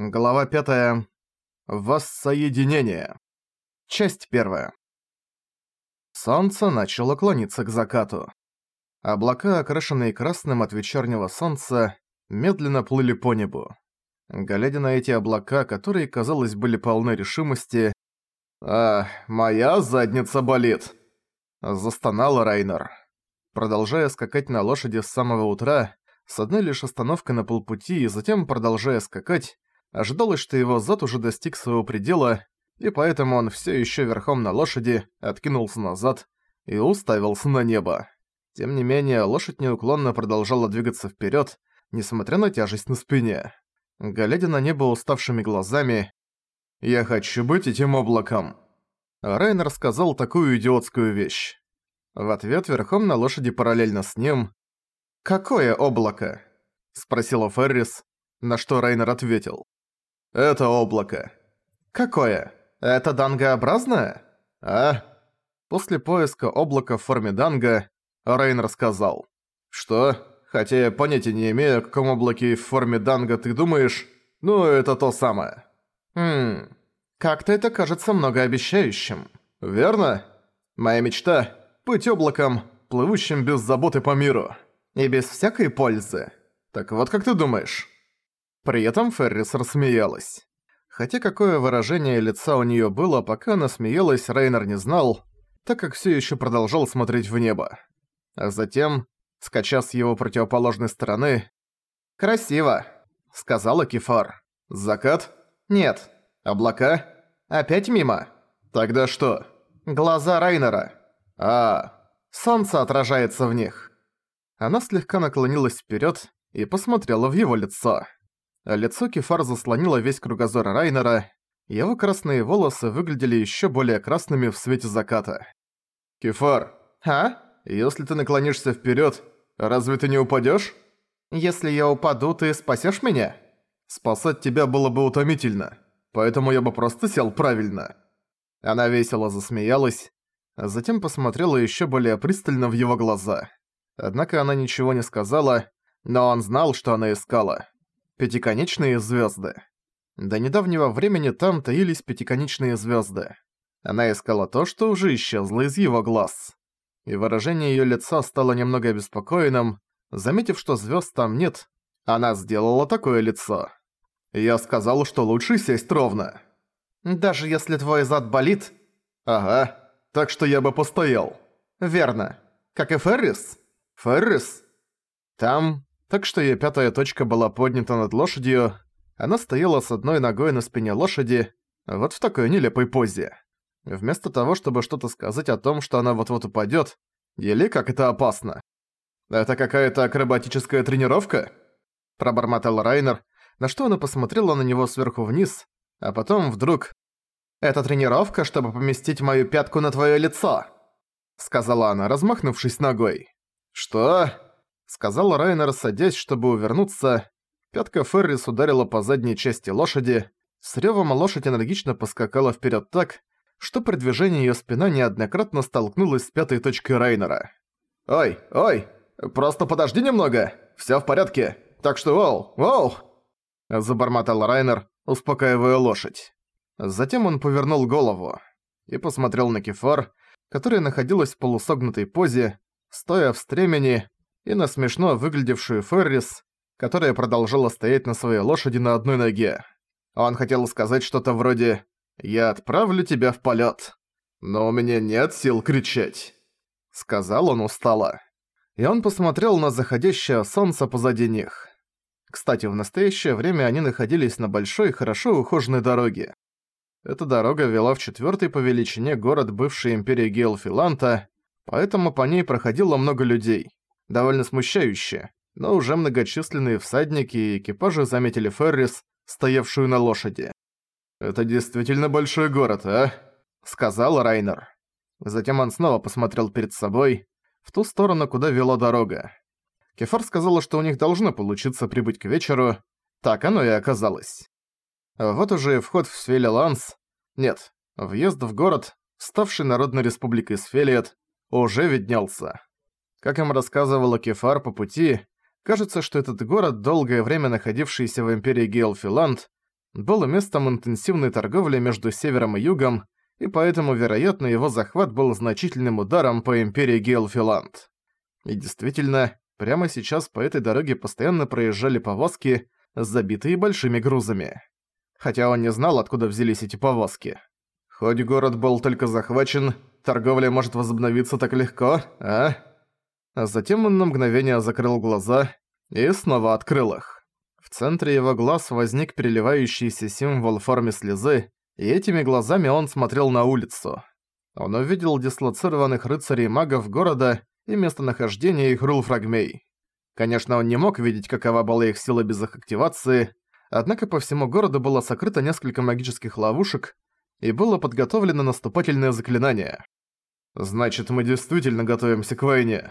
Глава 5. Воссоединение. Часть 1. Солнце начало клониться к закату. Облака, окрашенные красным от вечернего солнца, медленно плыли по небу. Глядя на эти облака, которые, казалось, были полны решимости, «А, моя задница болит!» Застонал Райнер. Продолжая скакать на лошади с самого утра, с одной лишь остановкой на полпути и затем продолжая скакать, ожидалось, что его зад уже достиг своего предела, и поэтому он все еще верхом на лошади откинулся назад и уставился на небо. Тем не менее, лошадь неуклонно продолжала двигаться вперед, несмотря на тяжесть на спине. Глядя на небо уставшими глазами, «Я хочу быть этим облаком». Райнер сказал такую идиотскую вещь. В ответ верхом на лошади параллельно с ним «Какое облако?» – спросила Феррис, на что Райнер ответил. «Это облако». «Какое? Это дангообразное?» «А?» После поиска облака в форме данга, Райнер сказал. «Что? Хотя я понятия не имею, о каком облаке в форме данга ты думаешь, ну, это то самое». «Хм... Как-то это кажется многообещающим». «Верно? Моя мечта – быть облаком, плывущим без заботы по миру». И без всякой пользы. Так вот как ты думаешь?» При этом Феррис рассмеялась. Хотя какое выражение лица у неё было, пока она смеялась, Рейнер не знал, так как всё ещё продолжал смотреть в небо. А затем, скачав с его противоположной стороны, «Красиво», — сказала Кефар. «Закат?» «Нет». «Облака?» «Опять мимо?» «Тогда что?» «Глаза Райнера». «А, солнце отражается в них». Она слегка наклонилась вперед и посмотрела в его лицо. Лицо Кефар заслонило весь кругозор Райнера, его красные волосы выглядели еще более красными в свете заката. «Кефар, а? Если ты наклонишься вперед, разве ты не упадешь? Если я упаду, ты спасешь меня?» «Спасать тебя было бы утомительно, поэтому я бы просто сел правильно». Она весело засмеялась, а затем посмотрела еще более пристально в его глаза. Однако она ничего не сказала, но он знал, что она искала. Пятиконечные звезды. До недавнего времени там таились пятиконечные звезды. Она искала то, что уже исчезло из его глаз. И выражение ее лица стало немного обеспокоенным. Заметив, что звезд там нет, она сделала такое лицо. «Я сказал, что лучше сесть ровно». «Даже если твой зад болит?» «Ага, так что я бы постоял». «Верно. Как и Феррис?» «Феррис?» Там, так что её пятая точка была поднята над лошадью, она стояла с одной ногой на спине лошади, вот в такой нелепой позе. Вместо того, чтобы что-то сказать о том, что она вот-вот упадёт, или как это опасно. «Это какая-то акробатическая тренировка?» Пробормотал Райнер, на что она посмотрела на него сверху вниз, а потом вдруг... «Это тренировка, чтобы поместить мою пятку на твоё лицо!» Сказала она, размахнувшись ногой. «Что?» — сказал Райнер, садясь, чтобы увернуться. Пятка Феррис ударила по задней части лошади. С рёвом лошадь энергично поскакала вперед так, что при движении её спина неоднократно столкнулась с пятой точкой Райнера. «Ой, ой, просто подожди немного, всё в порядке, так что воу, воу!» Забормотал Райнер, успокаивая лошадь. Затем он повернул голову и посмотрел на Кефар, которая находилась в полусогнутой позе, стоя в стремени, и на смешно выглядевшую Феррис, которая продолжала стоять на своей лошади на одной ноге. Он хотел сказать что-то вроде «Я отправлю тебя в полет, но у меня нет сил кричать», — сказал он устало. И он посмотрел на заходящее солнце позади них. Кстати, в настоящее время они находились на большой, хорошо ухоженной дороге. Эта дорога вела в четвертый по величине город бывшей империи Гейлфиланта, поэтому по ней проходило много людей. Довольно смущающе, но уже многочисленные всадники и экипажи заметили Феррис, стоявшую на лошади. «Это действительно большой город, а?» — сказал Райнер. Затем он снова посмотрел перед собой, в ту сторону, куда вела дорога. Кефар сказала, что у них должно получиться прибыть к вечеру. Так оно и оказалось. Вот уже и вход в Сфелиланс. Нет, въезд в город, ставший Народной Республикой Сфелиет, уже виднелся. Как им рассказывала Кефар по пути, кажется, что этот город, долгое время находившийся в империи Гейлфиланд, был местом интенсивной торговли между севером и югом, и поэтому, вероятно, его захват был значительным ударом по империи Гейлфиланд. И действительно, прямо сейчас по этой дороге постоянно проезжали повозки, забитые большими грузами. Хотя он не знал, откуда взялись эти повозки. Хоть город был только захвачен, торговля может возобновиться так легко, а? А затем он на мгновение закрыл глаза и снова открыл их. В центре его глаз возник переливающийся символ в форме слезы, и этими глазами он смотрел на улицу. Он увидел дислоцированных рыцарей-магов города и местонахождение их рулфрагмей. Конечно, он не мог видеть, какова была их сила без их активации, однако по всему городу было сокрыто несколько магических ловушек, и было подготовлено наступательное заклинание. «Значит, мы действительно готовимся к войне.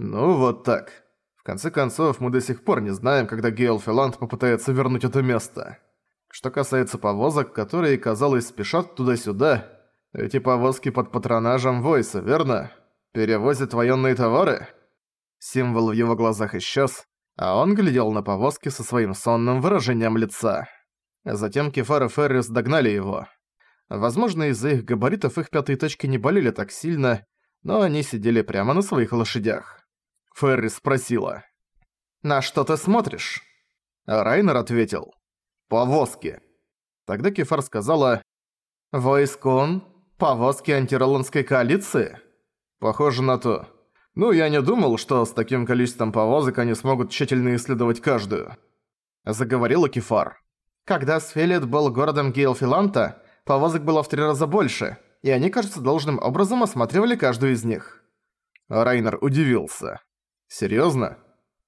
Ну вот так. В конце концов, мы до сих пор не знаем, когда Гейл Филанд попытается вернуть это место. Что касается повозок, которые, казалось, спешат туда-сюда, эти повозки под патронажем Войса, верно? Перевозят военные товары?» Символ в его глазах исчез, а он глядел на повозки со своим сонным выражением лица. Затем Кефар и Феррис догнали его. Возможно, из-за их габаритов их пятые точки не болели так сильно, но они сидели прямо на своих лошадях. Феррис спросила. «На что ты смотришь?» Райнер ответил. «Повозки». Тогда Кефар сказала «Войскон? Повозки антироландской коалиции?» «Похоже на то. Ну, я не думал, что с таким количеством повозок они смогут тщательно исследовать каждую». Заговорила Кефар. «Когда Сфелит был городом Гейлфиланта, повозок было в три раза больше, и они, кажется, должным образом осматривали каждую из них». Райнер удивился. «Серьёзно?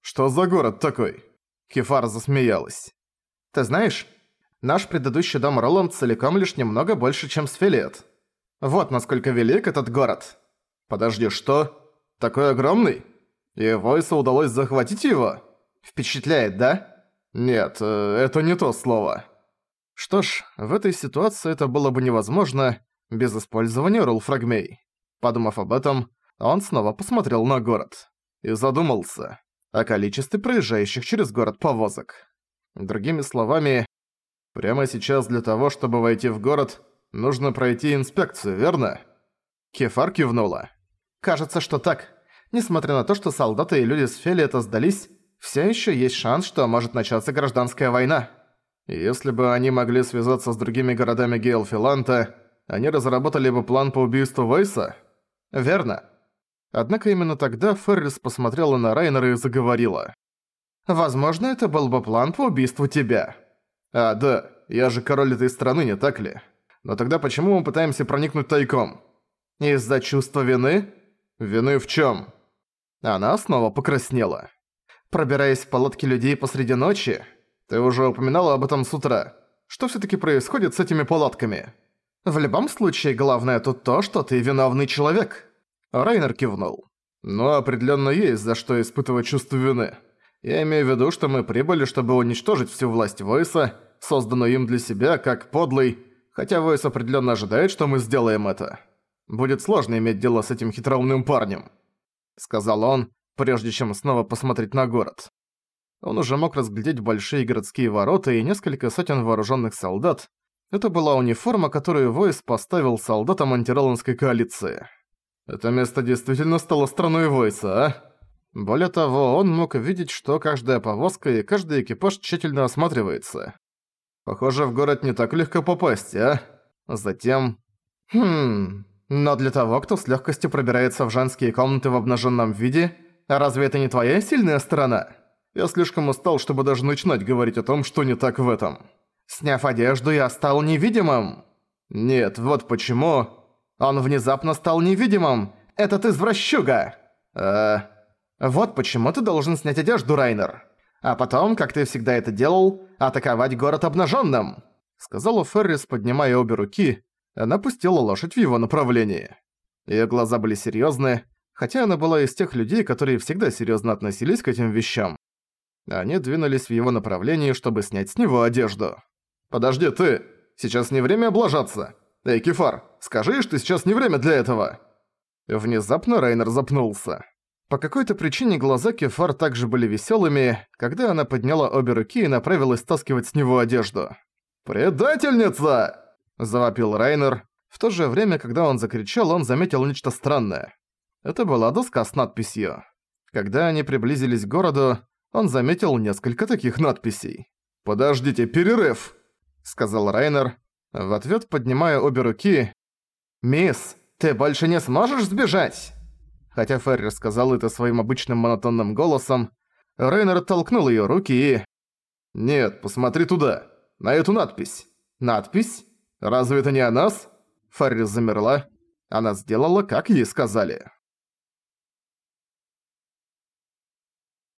Что за город такой?» Кефар засмеялась. «Ты знаешь, наш предыдущий дом Роланд целиком лишь немного больше, чем Сфелет. Вот насколько велик этот город». «Подожди, что? Такой огромный? И Войсу удалось захватить его? Впечатляет, да?» «Нет, э, это не то слово». Что ж, в этой ситуации это было бы невозможно без использования рулфрагмей. Подумав об этом, он снова посмотрел на город. И задумался о количестве проезжающих через город повозок. Другими словами, прямо сейчас для того, чтобы войти в город, нужно пройти инспекцию, верно? Кефар кивнула. Кажется, что так. Несмотря на то, что солдаты и люди с Фели это сдались, все еще есть шанс, что может начаться гражданская война. Если бы они могли связаться с другими городами Гейлфиланта, они разработали бы план по убийству Войса? Верно. Однако именно тогда Феррис посмотрела на Райнера и заговорила. «Возможно, это был бы план по убийству тебя». «А, да, я же король этой страны, не так ли? Но тогда почему мы пытаемся проникнуть тайком?» «Из-за чувства вины?» «Вины в чём?» Она снова покраснела. «Пробираясь в палатки людей посреди ночи, ты уже упоминала об этом с утра. Что всё-таки происходит с этими палатками? В любом случае, главное тут то, что ты виновный человек. Райнер кивнул. Но определённо есть за что испытывать чувство вины. Я имею в виду, что мы прибыли, чтобы уничтожить всю власть Войса, созданную им для себя, как подлый, хотя Войс определённо ожидает, что мы сделаем это. Будет сложно иметь дело с этим хитроумным парнем», — сказал он, прежде чем снова посмотреть на город. Он уже мог разглядеть большие городские ворота и несколько сотен вооруженных солдат. Это была униформа, которую Войс поставил солдатам антироландской коалиции. Это место действительно стало страной Войса, а? Более того, он мог видеть, что каждая повозка и каждый экипаж тщательно осматривается. Похоже, в город не так легко попасть, а? Затем... Хм... Но для того, кто с легкостью пробирается в женские комнаты в обнаженном виде, разве это не твоя сильная сторона? Я слишком устал, чтобы даже начинать говорить о том, что не так в этом. Сняв одежду, я стал невидимым. Нет, вот почему. Он внезапно стал невидимым. Этот извращуга. Э, вот почему ты должен снять одежду, Райнер. А потом, как ты всегда это делал, атаковать город обнаженным. Сказала Феррис, поднимая обе руки. Она пустила лошадь в его направлении. Ее глаза были серьезные, хотя она была из тех людей, которые всегда серьезно относились к этим вещам. Они двинулись в его направлении, чтобы снять с него одежду. «Подожди, ты! Сейчас не время облажаться! Эй, Кефар, скажи, что сейчас не время для этого!» Внезапно Райнер запнулся. По какой-то причине глаза Кефар также были веселыми, когда она подняла обе руки и направилась таскивать с него одежду. «Предательница!» – завопил Райнер. В то же время, когда он закричал, он заметил нечто странное. Это была доска с надписью. Когда они приблизились к городу, он заметил несколько таких надписей. «Подождите, перерыв!» – сказал Райнер, в ответ поднимая обе руки. «Мисс, ты больше не сможешь сбежать?» Хотя Феррер сказал это своим обычным монотонным голосом, Рейнер толкнул её руки и... «Нет, посмотри туда, на эту надпись». «Надпись? Разве это не о нас?» Феррер замерла. Она сделала, как ей сказали.